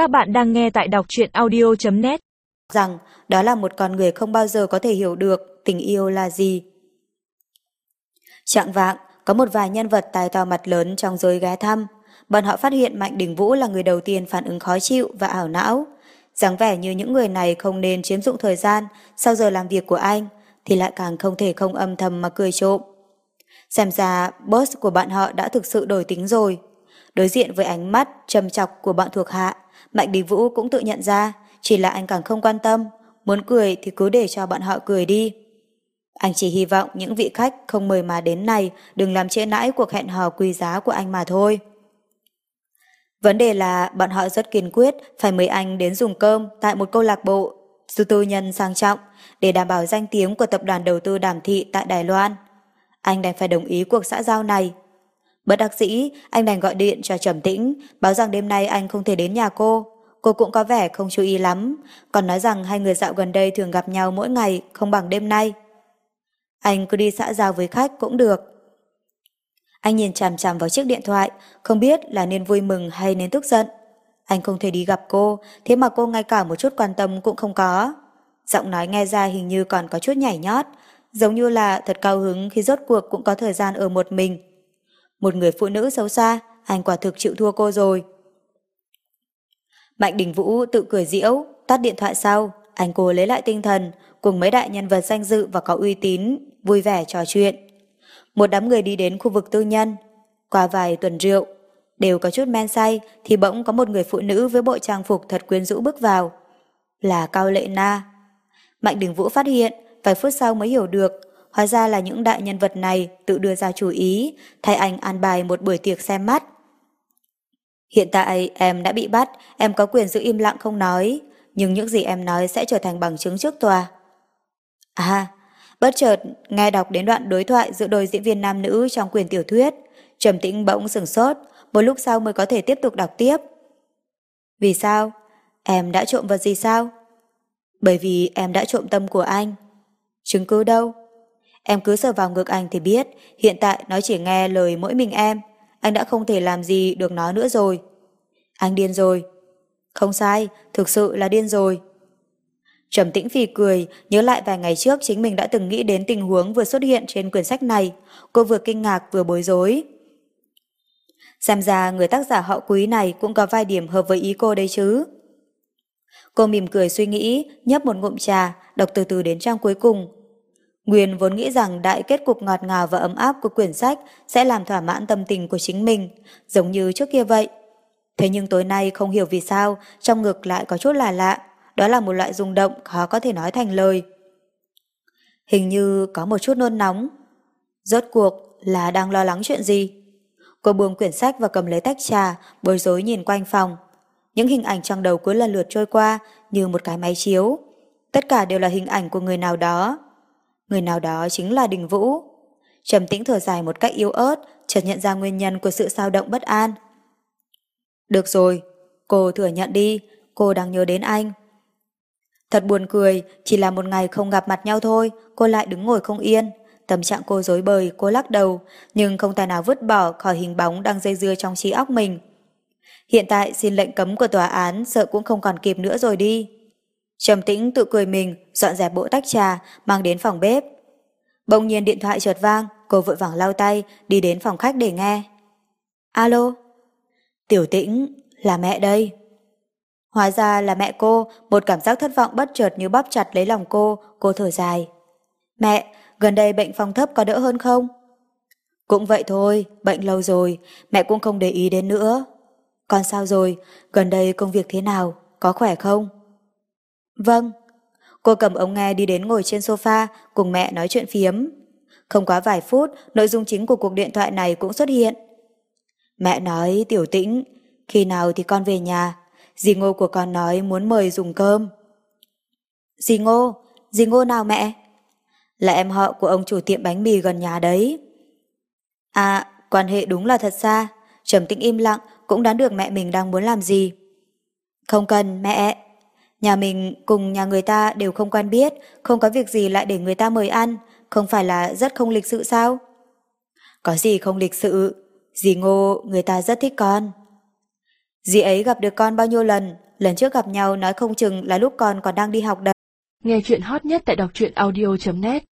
Các bạn đang nghe tại đọc truyện audio.net Rằng đó là một con người không bao giờ có thể hiểu được tình yêu là gì. Trạng vạng, có một vài nhân vật tài to mặt lớn trong giới ghé thăm. Bọn họ phát hiện Mạnh Đình Vũ là người đầu tiên phản ứng khó chịu và ảo não. dáng vẻ như những người này không nên chiếm dụng thời gian sau giờ làm việc của anh, thì lại càng không thể không âm thầm mà cười trộm. Xem ra boss của bạn họ đã thực sự đổi tính rồi. Đối diện với ánh mắt trầm chọc của bọn thuộc hạ, Mạnh Đình Vũ cũng tự nhận ra, chỉ là anh càng không quan tâm, muốn cười thì cứ để cho bọn họ cười đi. Anh chỉ hy vọng những vị khách không mời mà đến này đừng làm trễ nãi cuộc hẹn hò quý giá của anh mà thôi. Vấn đề là bọn họ rất kiên quyết phải mời anh đến dùng cơm tại một câu lạc bộ sư tư nhân sang trọng để đảm bảo danh tiếng của tập đoàn đầu tư đàm thị tại Đài Loan. Anh đành phải đồng ý cuộc xã giao này. Bất đắc dĩ, anh đành gọi điện cho Trầm Tĩnh, báo rằng đêm nay anh không thể đến nhà cô. Cô cũng có vẻ không chú ý lắm, còn nói rằng hai người dạo gần đây thường gặp nhau mỗi ngày, không bằng đêm nay. Anh cứ đi xã giao với khách cũng được. Anh nhìn chằm chằm vào chiếc điện thoại, không biết là nên vui mừng hay nên tức giận. Anh không thể đi gặp cô, thế mà cô ngay cả một chút quan tâm cũng không có. Giọng nói nghe ra hình như còn có chút nhảy nhót, giống như là thật cao hứng khi rốt cuộc cũng có thời gian ở một mình. Một người phụ nữ xấu xa, anh quả thực chịu thua cô rồi. Mạnh Đình Vũ tự cười diễu, tắt điện thoại sau, anh cô lấy lại tinh thần, cùng mấy đại nhân vật danh dự và có uy tín, vui vẻ trò chuyện. Một đám người đi đến khu vực tư nhân, qua vài tuần rượu, đều có chút men say thì bỗng có một người phụ nữ với bộ trang phục thật quyến rũ bước vào. Là Cao Lệ Na. Mạnh Đình Vũ phát hiện, vài phút sau mới hiểu được, hóa ra là những đại nhân vật này tự đưa ra chủ ý, thay anh an bài một buổi tiệc xem mắt. Hiện tại em đã bị bắt, em có quyền giữ im lặng không nói, nhưng những gì em nói sẽ trở thành bằng chứng trước tòa. À, bất chợt nghe đọc đến đoạn đối thoại giữa đôi diễn viên nam nữ trong quyền tiểu thuyết, Trầm Tĩnh bỗng sừng sốt, một lúc sau mới có thể tiếp tục đọc tiếp. Vì sao? Em đã trộm vật gì sao? Bởi vì em đã trộm tâm của anh. Chứng cứ đâu? Em cứ sờ vào ngực anh thì biết, hiện tại nó chỉ nghe lời mỗi mình em. Anh đã không thể làm gì được nó nữa rồi. Anh điên rồi. Không sai, thực sự là điên rồi. Trầm tĩnh phì cười, nhớ lại vài ngày trước chính mình đã từng nghĩ đến tình huống vừa xuất hiện trên quyển sách này. Cô vừa kinh ngạc vừa bối rối. Xem ra người tác giả họ quý này cũng có vài điểm hợp với ý cô đấy chứ. Cô mỉm cười suy nghĩ, nhấp một ngụm trà, đọc từ từ đến trang cuối cùng. Nguyên vốn nghĩ rằng đại kết cục ngọt ngào và ấm áp của quyển sách sẽ làm thỏa mãn tâm tình của chính mình, giống như trước kia vậy. Thế nhưng tối nay không hiểu vì sao, trong ngực lại có chút là lạ, đó là một loại rung động khó có thể nói thành lời. Hình như có một chút nôn nóng. Rốt cuộc là đang lo lắng chuyện gì? Cô buông quyển sách và cầm lấy tách trà, bối rối nhìn quanh phòng. Những hình ảnh trong đầu cứ lần lượt trôi qua như một cái máy chiếu. Tất cả đều là hình ảnh của người nào đó. Người nào đó chính là Đình Vũ. Trầm tĩnh thở dài một cách yếu ớt, chợt nhận ra nguyên nhân của sự sao động bất an. Được rồi, cô thừa nhận đi, cô đang nhớ đến anh. Thật buồn cười, chỉ là một ngày không gặp mặt nhau thôi, cô lại đứng ngồi không yên. Tâm trạng cô dối bời, cô lắc đầu, nhưng không tài nào vứt bỏ khỏi hình bóng đang dây dưa trong trí óc mình. Hiện tại xin lệnh cấm của tòa án sợ cũng không còn kịp nữa rồi đi. Trầm tĩnh tự cười mình, dọn dẹp bộ tách trà, mang đến phòng bếp. Bỗng nhiên điện thoại chợt vang, cô vội vàng lau tay, đi đến phòng khách để nghe. Alo? Tiểu tĩnh, là mẹ đây. Hóa ra là mẹ cô, một cảm giác thất vọng bất chợt như bóp chặt lấy lòng cô, cô thở dài. Mẹ, gần đây bệnh phong thấp có đỡ hơn không? Cũng vậy thôi, bệnh lâu rồi, mẹ cũng không để ý đến nữa. Con sao rồi, gần đây công việc thế nào, có khỏe không? Vâng. Cô cầm ông nghe đi đến ngồi trên sofa cùng mẹ nói chuyện phiếm. Không quá vài phút, nội dung chính của cuộc điện thoại này cũng xuất hiện. Mẹ nói tiểu tĩnh, khi nào thì con về nhà, dì ngô của con nói muốn mời dùng cơm. Dì ngô, dì ngô nào mẹ? Là em họ của ông chủ tiệm bánh mì gần nhà đấy. À, quan hệ đúng là thật xa, trầm tĩnh im lặng cũng đoán được mẹ mình đang muốn làm gì. Không cần, mẹ. Nhà mình cùng nhà người ta đều không quen biết, không có việc gì lại để người ta mời ăn, không phải là rất không lịch sự sao? Có gì không lịch sự, dì ngô người ta rất thích con. Dì ấy gặp được con bao nhiêu lần, lần trước gặp nhau nói không chừng là lúc con còn đang đi học đấy. Nghe chuyện hot nhất tại đọc truyện audio.net